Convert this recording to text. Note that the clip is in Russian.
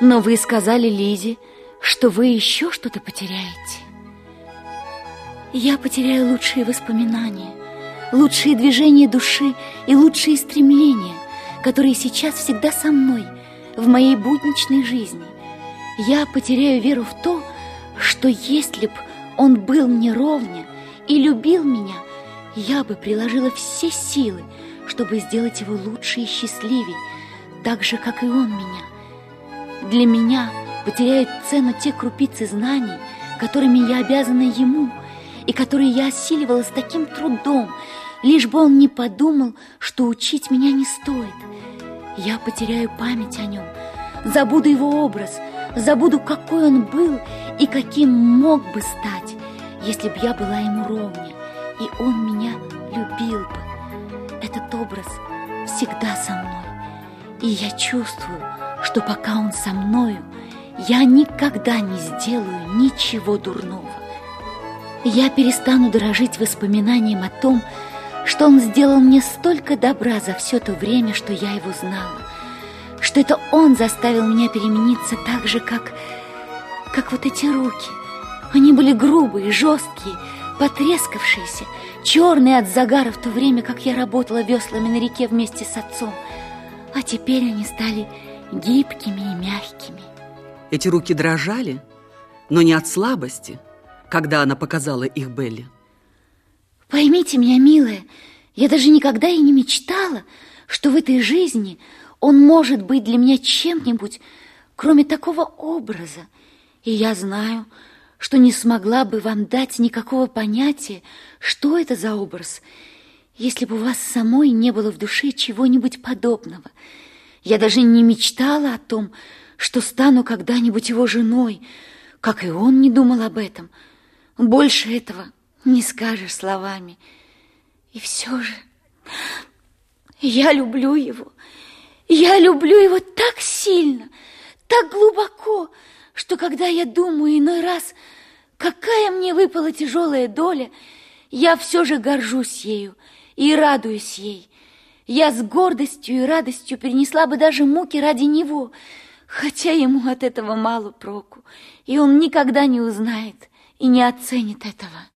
Но вы сказали Лизе, что вы еще что-то потеряете. Я потеряю лучшие воспоминания, лучшие движения души и лучшие стремления, которые сейчас всегда со мной, в моей будничной жизни. Я потеряю веру в то, что если б он был мне ровня и любил меня, я бы приложила все силы, чтобы сделать его лучше и счастливее, так же, как и он меня. Для меня потеряют цену те крупицы знаний, которыми я обязана ему, и которые я осиливала с таким трудом, лишь бы он не подумал, что учить меня не стоит. Я потеряю память о нем, забуду его образ, забуду, какой он был и каким мог бы стать, если б я была ему ровнее, и он меня любил бы. Этот образ всегда со мной, и я чувствую, что пока он со мною, я никогда не сделаю ничего дурного. Я перестану дорожить воспоминанием о том, что он сделал мне столько добра за все то время, что я его знала, что это он заставил меня перемениться так же, как, как вот эти руки. Они были грубые, жесткие, потрескавшиеся, черные от загара в то время, как я работала веслами на реке вместе с отцом. А теперь они стали гибкими и мягкими. Эти руки дрожали, но не от слабости, когда она показала их Белли. Поймите меня, милая, я даже никогда и не мечтала, что в этой жизни он может быть для меня чем-нибудь, кроме такого образа. И я знаю, что не смогла бы вам дать никакого понятия, что это за образ, если бы у вас самой не было в душе чего-нибудь подобного. Я даже не мечтала о том, что стану когда-нибудь его женой, как и он не думал об этом. Больше этого не скажешь словами. И все же я люблю его. Я люблю его так сильно, так глубоко, что когда я думаю иной раз, какая мне выпала тяжелая доля, я все же горжусь ею и радуюсь ей. Я с гордостью и радостью перенесла бы даже муки ради него, хотя ему от этого мало проку, и он никогда не узнает и не оценит этого.